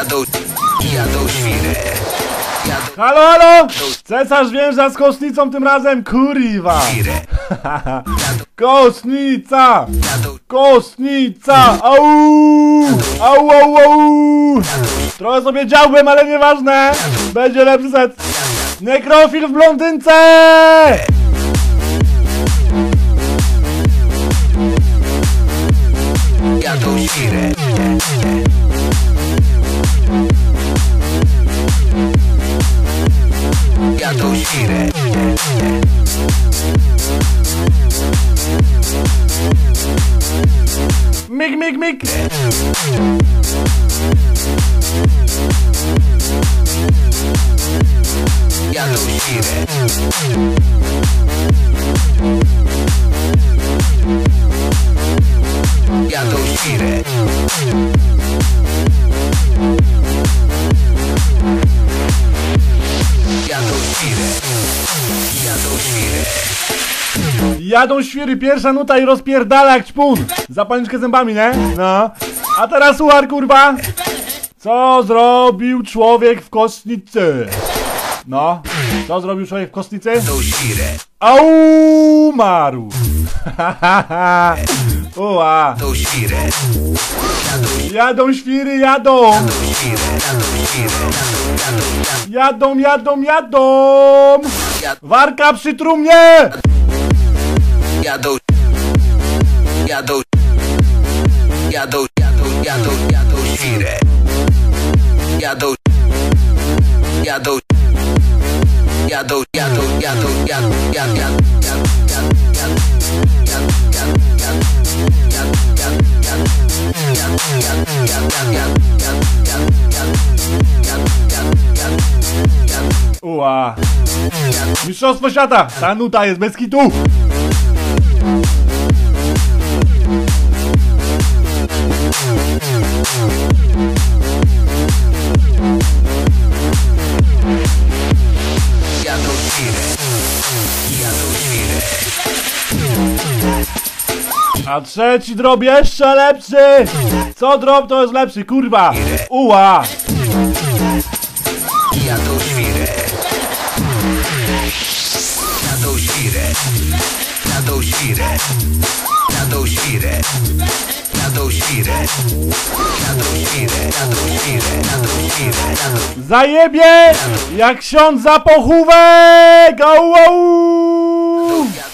Jadą, jadą świry. Jadą Halo, halo! Cesarz wjeżdża z kostnicą tym razem. Kostnica! Jadą, Kostnica! Au! Au, au, au! Trochę sobie działbym, ale nieważne! Będzie lepszy set! Nekrofil w blondynce! jadą świry. negotiated. Mick, mick, mick. Y'all shit. Shit. Jadą świry, pierwsza nuta i rozpierdala jak ćpun! Zapalniczkę zębami, nie? No. A teraz ułar, kurwa! Co zrobił człowiek w kostnicy? No. Co zrobił człowiek w kostnicy? Au, umarł! Świry. Jadą świry. Jadą, jadą, jadą! Jadą. Warka przy trumnie! jadą, jadą, jadą, jadą, jadą, jadą świrę. Jadą, jadą, jadą, jadą, jadą, jadą, jadą, jadą, Ua. Mistrzostwo świata! Ta nuta jest bez kitu! A trzeci drop jeszcze lepszy! Co drop to jest lepszy, kurwa! Uła! Ja to świrę. Ja to świrę. Ja to świrę. Ja to świrę. Zajebie! Jak ksiądz za pochówek! Au, au!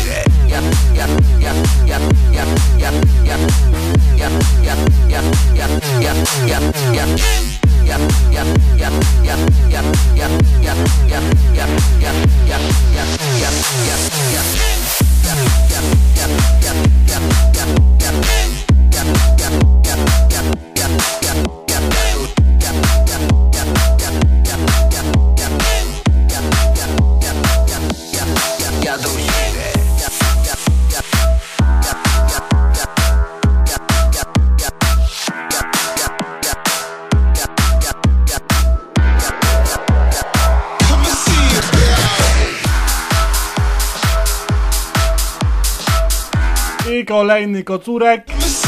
kolejny kocurek.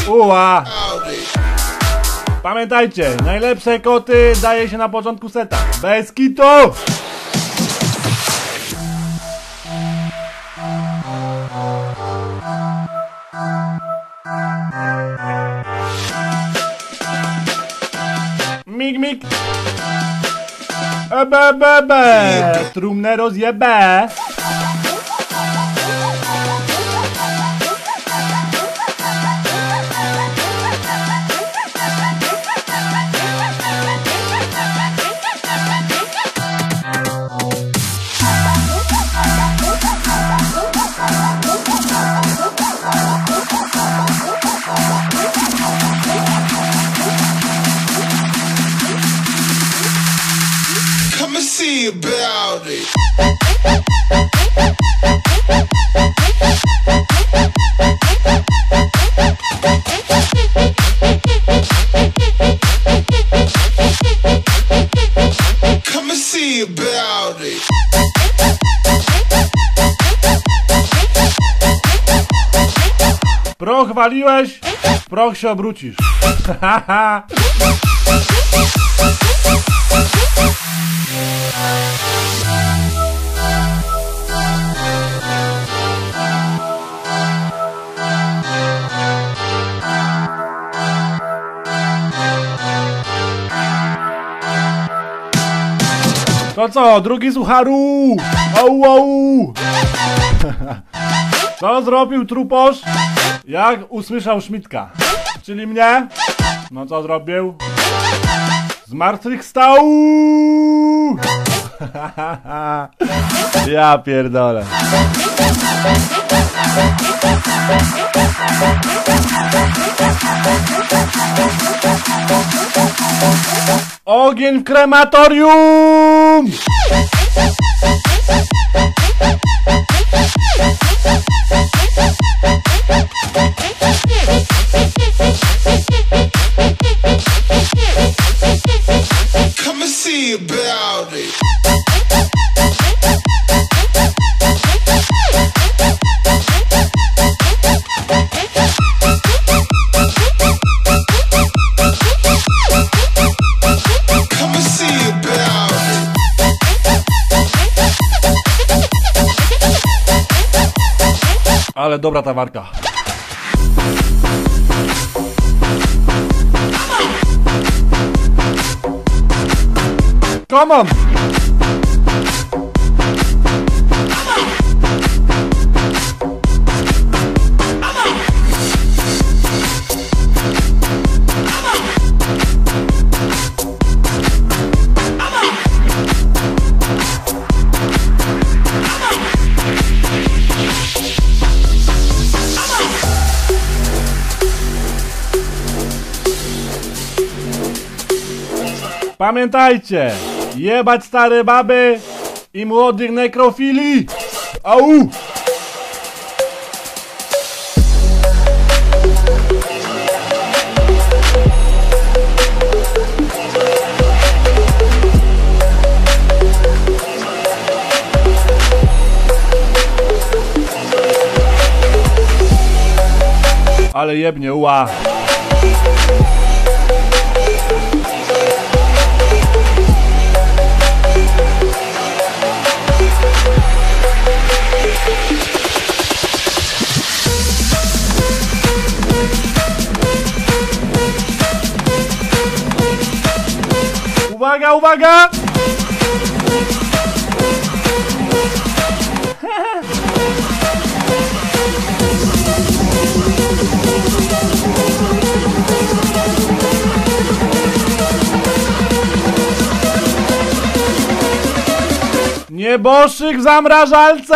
Ua! Pamiętajcie, najlepsze koty daje się na początku seta. Bez kitu! Mig, mig! Ebe, be, be! Trumnę rozjebę! Proch waliłeś, w proch się obrócisz. To co, drugi sucharu? Au, au! Co zrobił truposz? Jak usłyszał Szmitka? Czyli mnie? No co zrobił? Zmartwychwstał! ja pierdolę. Ogień w krematorium! Come and see about it. Dobra ta warka. Come on! Pamiętajcie, jebać stare baby i młodych nekrofili. Au! Ale jebnie, ła. Uwaga, uwaga! Nieboszyk w zamrażalce!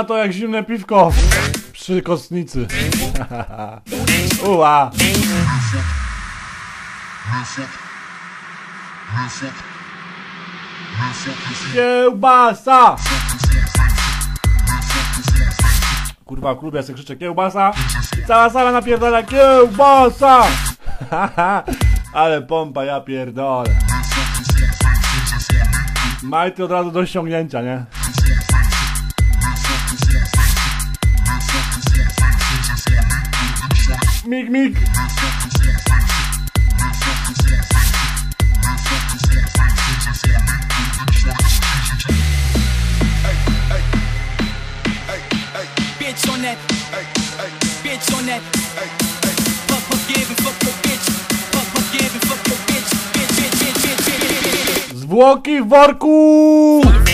Ma to jak zimne piwko przy kostnicy. Ua. Kiełbasa! Kurwa, w klubie ja sobie krzyczę kiełbasa i cała sala napierdala kiełbasa! Ale pompa, ja pierdolę. Majty od razu do ściągnięcia, nie? Mig, mig. Bitch on that. Bitch on that. Fuck, fuck, give and fuck your bitch. Fuck, fuck, give and fuck your bitch. Bitch, bitch, bitch, bitch, bitch, bitch, bitch. Zwłoki w worku! Man,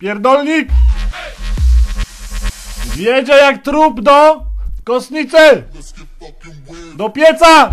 Pierdolnik! Wiedzie jak trup do kostnicy! Do pieca!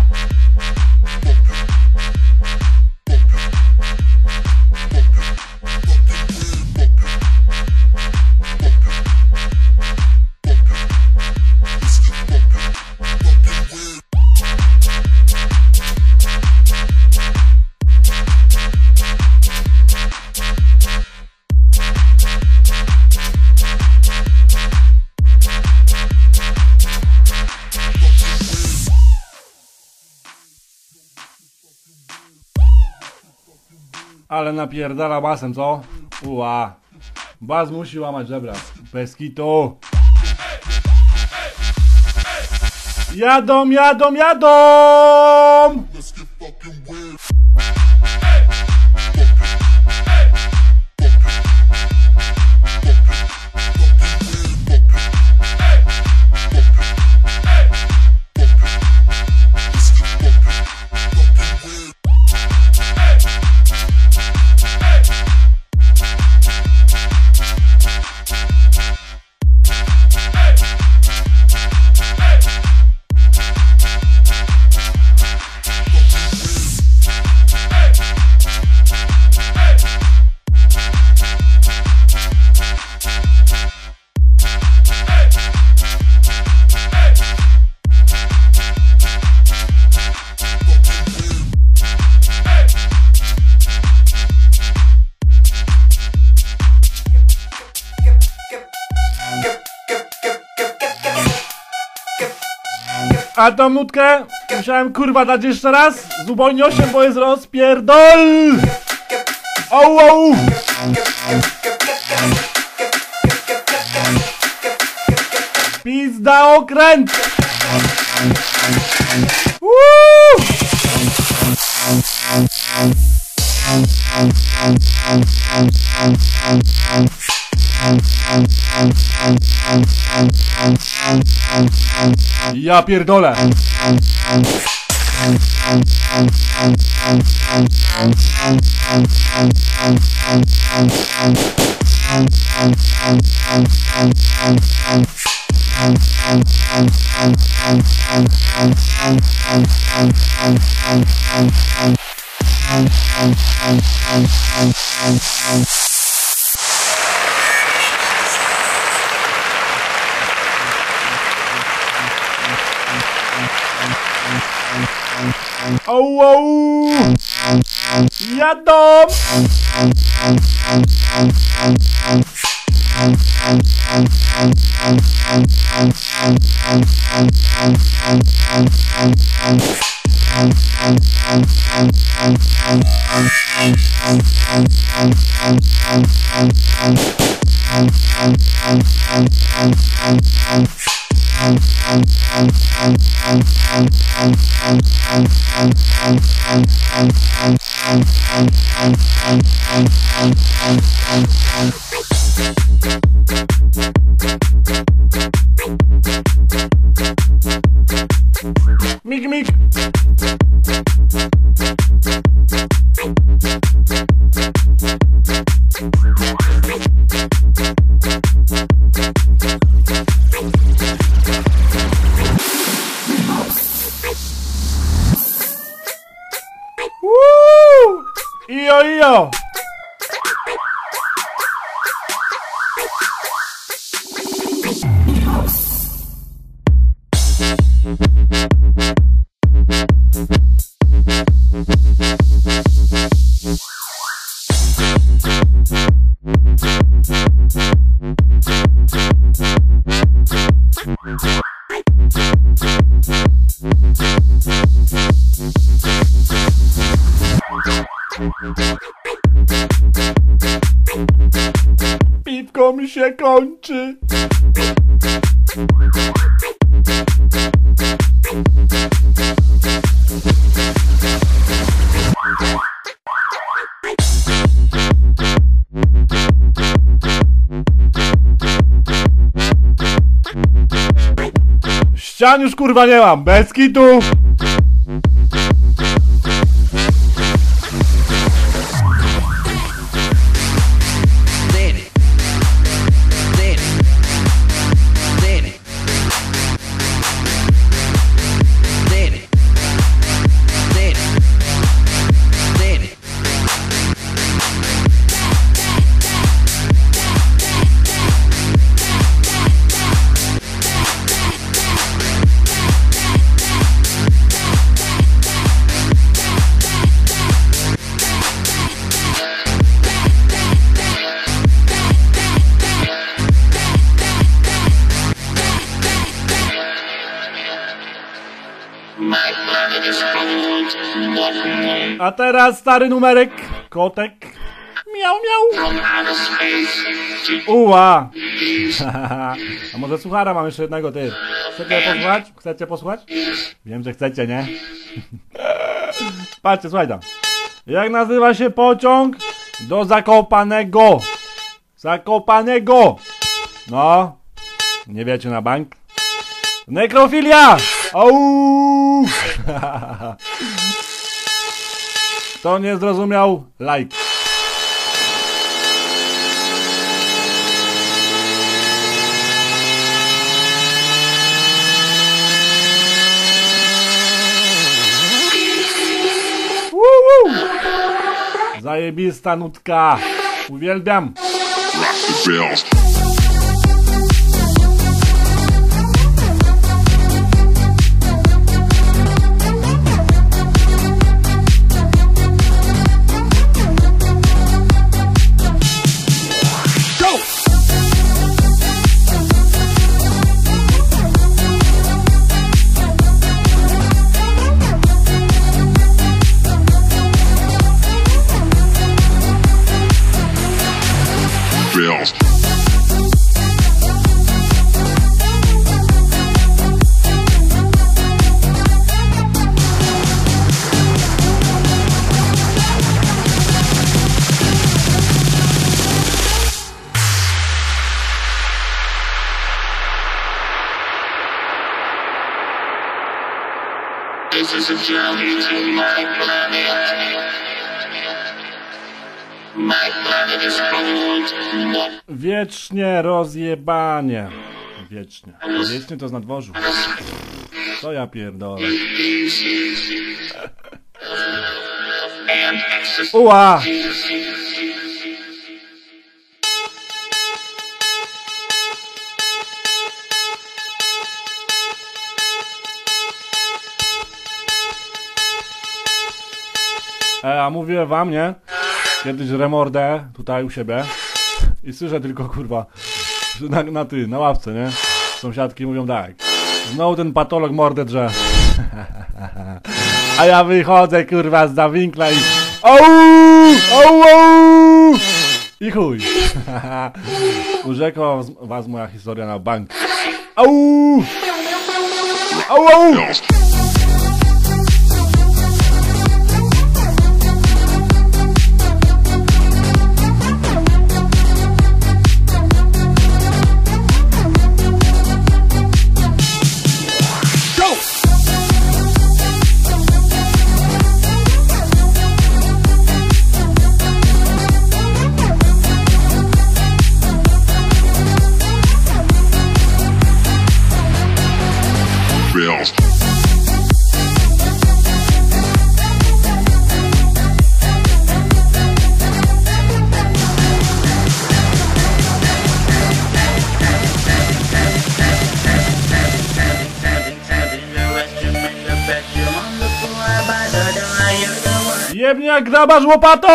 Napierdala basem, co? Ua. Bas musi łamać żebra. Bez kitu. Jadą, jadą, jadą! A tą nutkę musiałem kurwa dać jeszcze raz z ubojniosiem, bo jest rozpierdol! Au, au! Pizda okręt! Uuu! Ja pierdolę! Au, au! Jadą! Ścian już kurwa nie mam, bez kitu. Teraz stary numerek. Kotek. Miał, miał. Uła. A może suchara mam jeszcze jednego, ty. Chcecie posłuchać? Chcecie posłuchać? Wiem, że chcecie, nie? Patrzcie, słuchaj tam. Jak nazywa się pociąg do Zakopanego? Zakopanego. No. Nie wiecie na bank? Nekrofilia! Au! Kto nie zrozumiał, like. Woo! Zajebista nutka. Uwielbiam. Bills. Bills. Wiecznie rozjebanie. Wiecznie. Wiecznie to z nadworzu. Co ja pierdolę. Uła! E, a mówiłem wam, nie? Kiedyś remordę tutaj u siebie i słyszę tylko kurwa na, na ty, na ławce, nie? Sąsiadki mówią tak. Znowu ten patolog mordę drze. A ja wychodzę kurwa z za winkla i! Au! au! I chuj. Urzekła was- was moja historia na bank. Au! Au! au! Jebnie jak grabarz łopatą!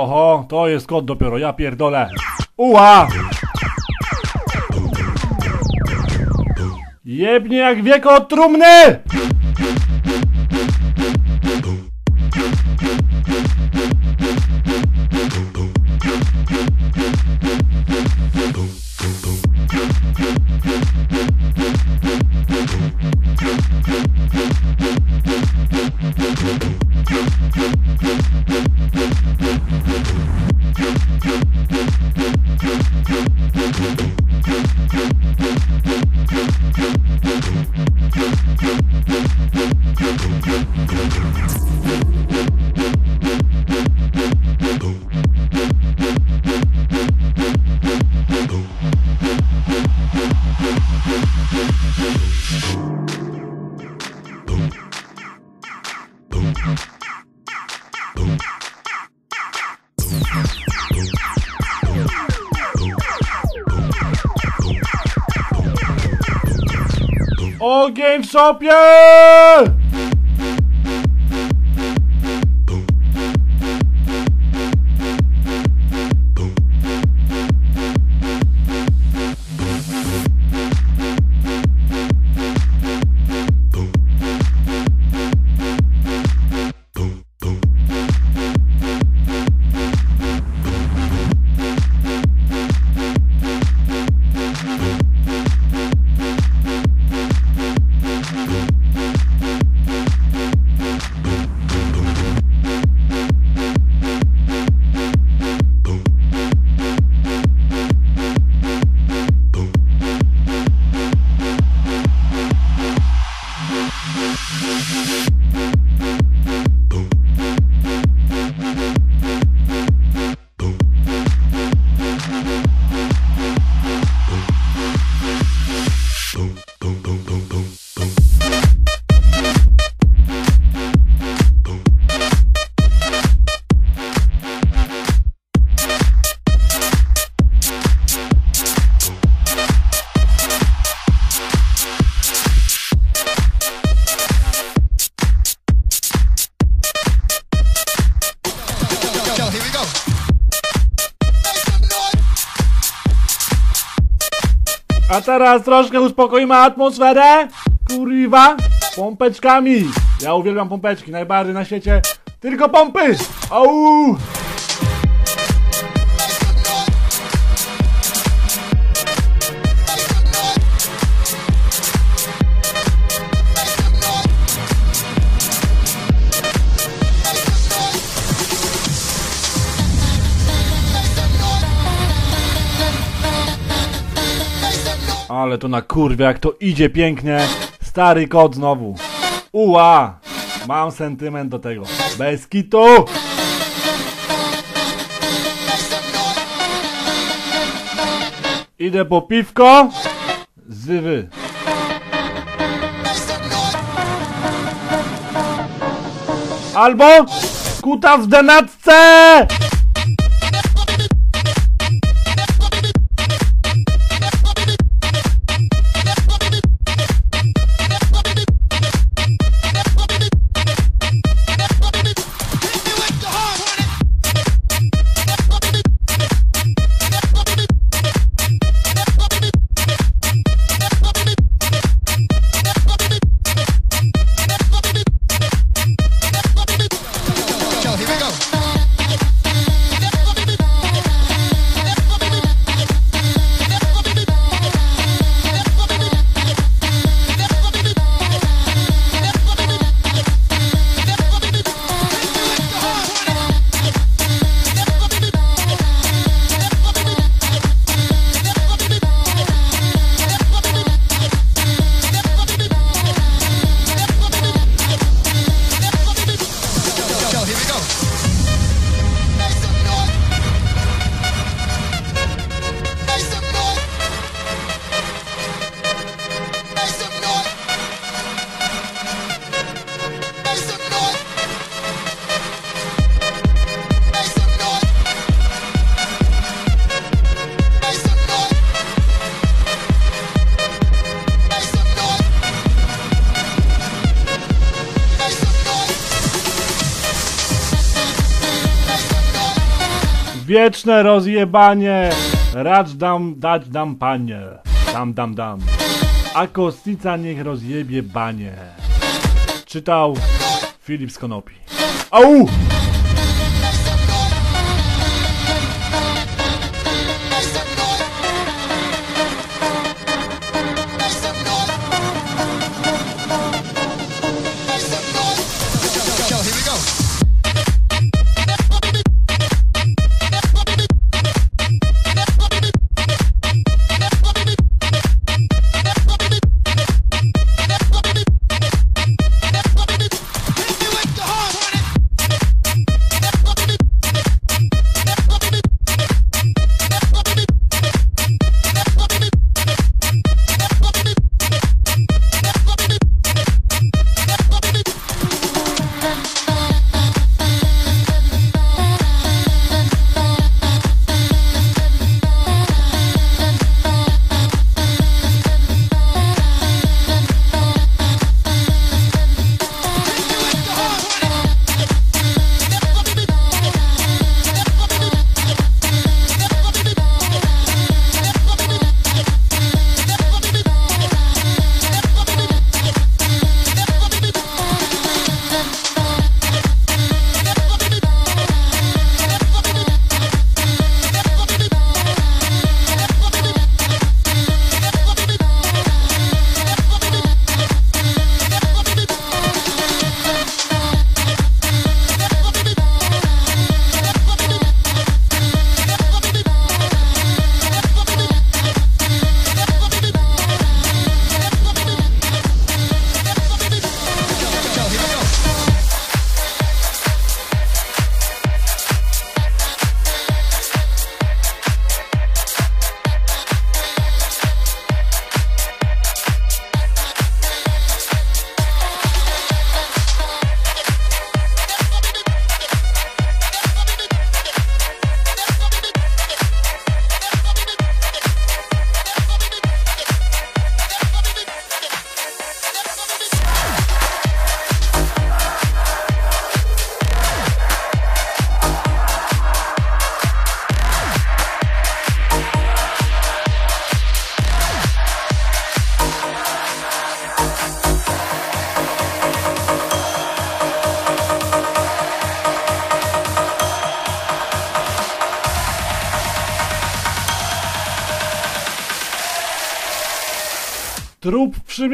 Oho, to jest kod dopiero, ja pierdolę. Uła! Jebnie jak wieko od trumny! Ogień w teraz troszkę uspokoimy atmosferę. Kurwa. Pompeczkami. Ja uwielbiam pompeczki, najbardziej na świecie. Tylko pompy! Au! Ale to na kurwie, jak to idzie pięknie. Stary kot znowu. Uła! Mam sentyment do tego. Bez kitu! Idę po piwko. Zywy. Albo kutas w denatce! Wieczne rozjebanie. Racz dam, dać dam panie. Dam, dam, dam. A kostnica niech rozjebie banie. Czytał Filip Konopi. Au! Trup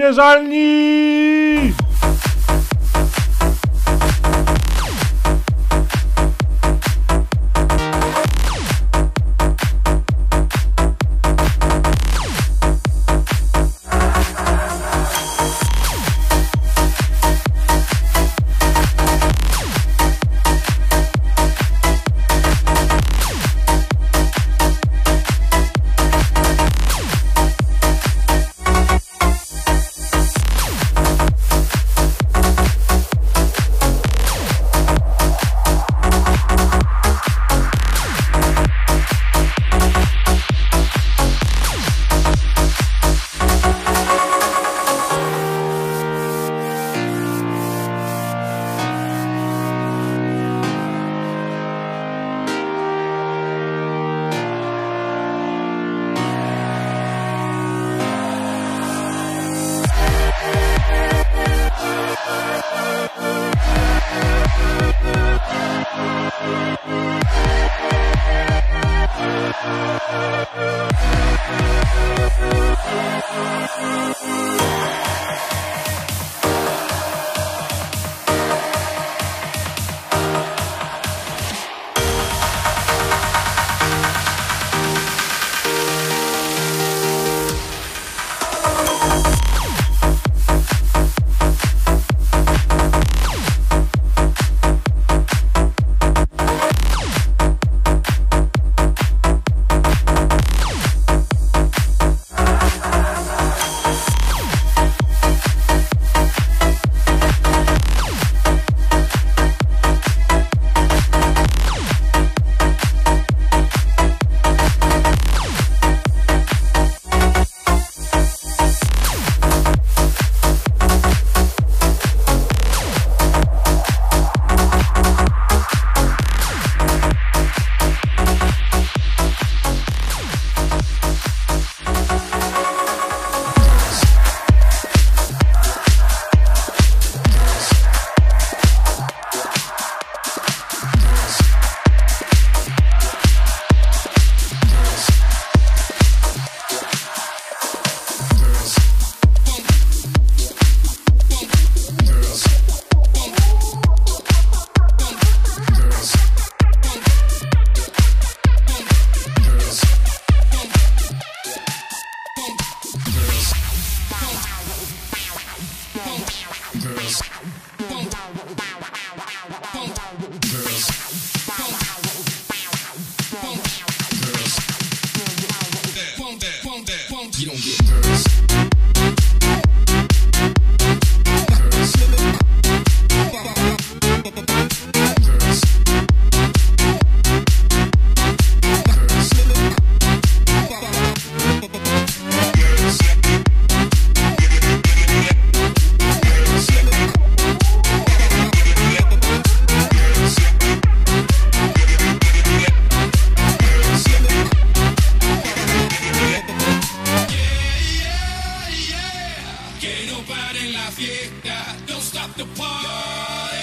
the party.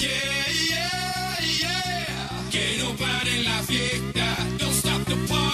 Yeah, yeah, yeah. Que no don't stop the party.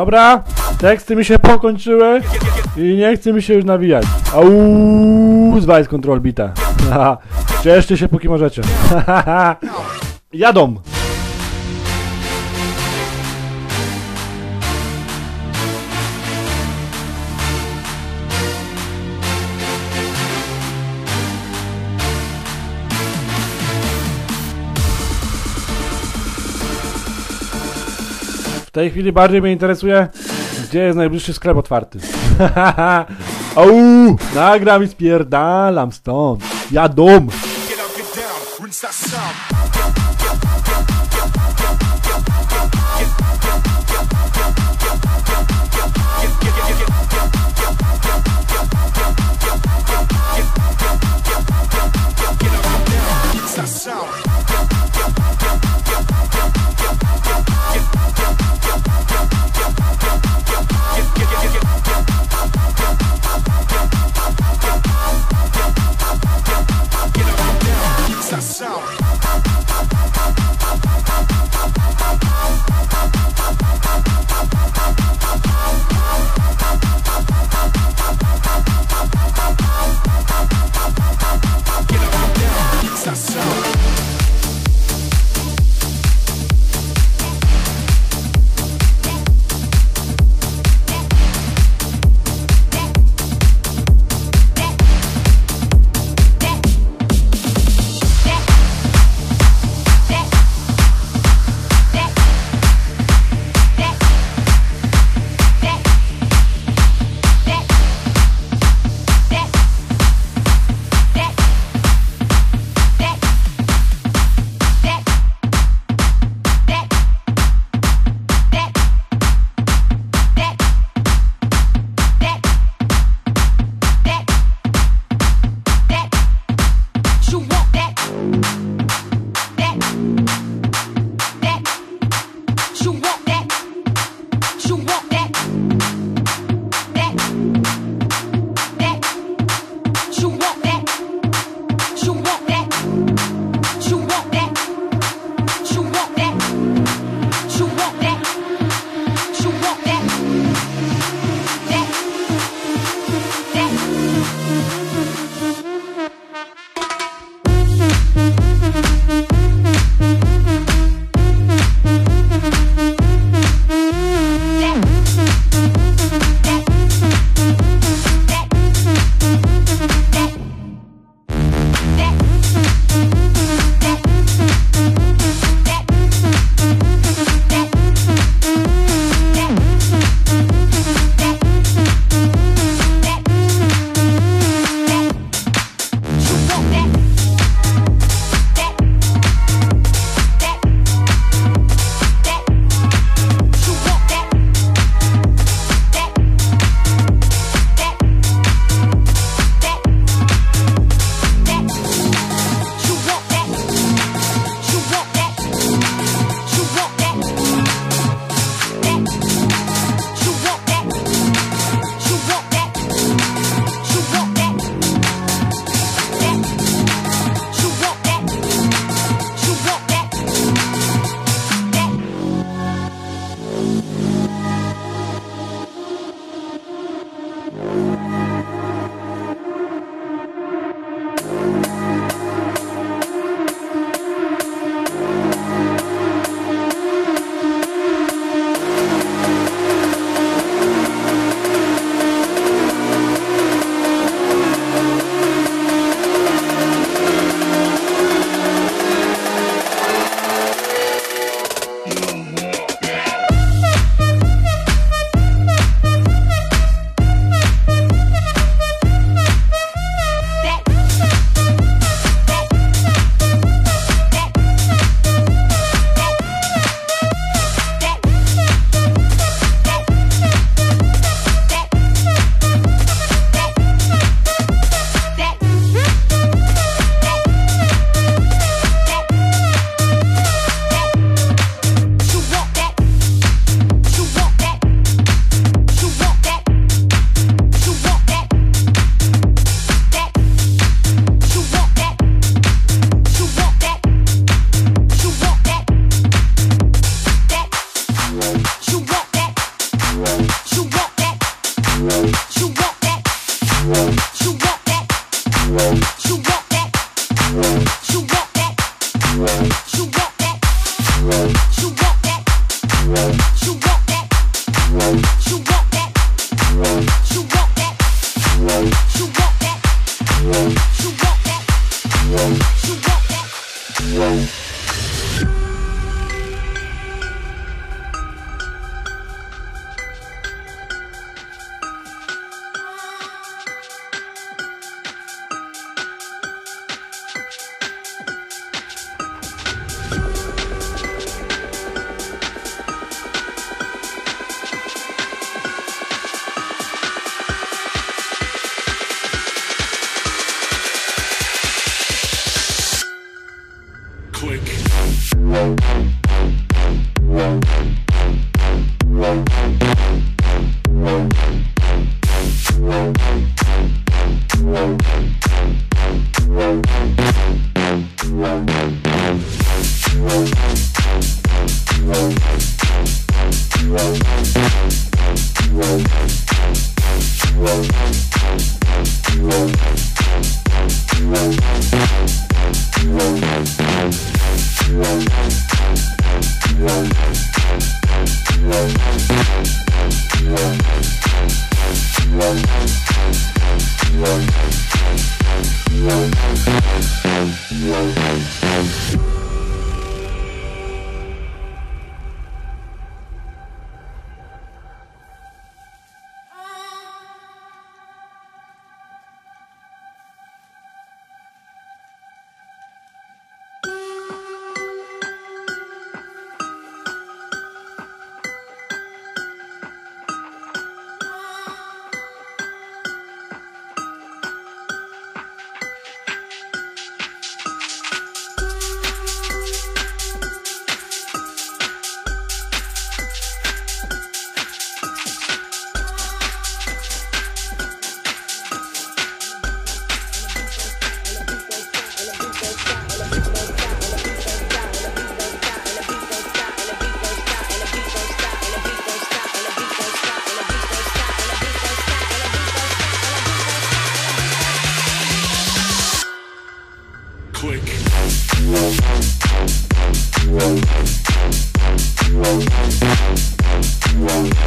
Dobra, teksty mi się pokończyły i nie chce mi się już nawijać. Auuu, z Vice Control bita. Cieszcie się póki możecie. Jadą. W tej chwili bardziej mnie interesuje, gdzie jest najbliższy sklep otwarty. Au! Nagram i spierdalam stąd. Jadą. Get one.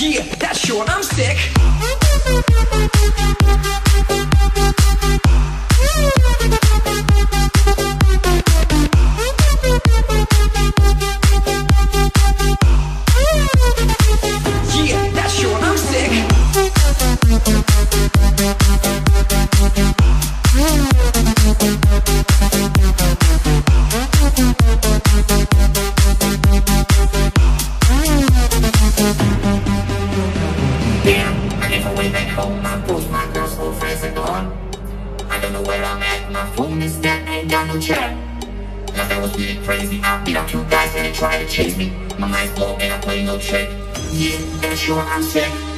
Yeah, that's sure I'm sick. Sure I'm sick.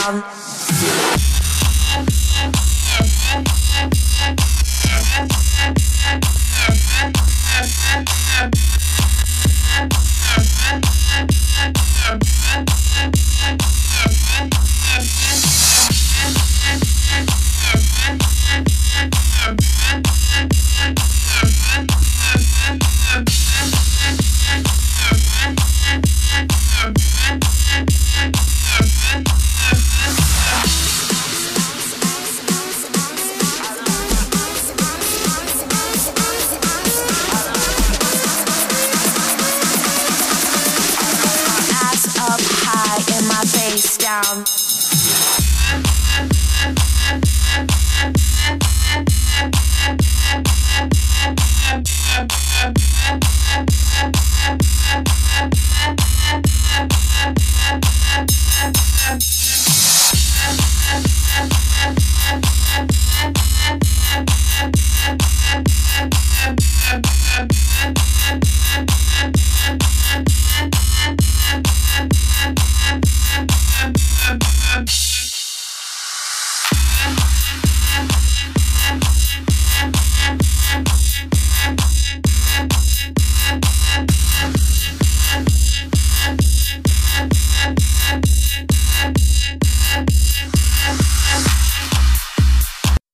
Down.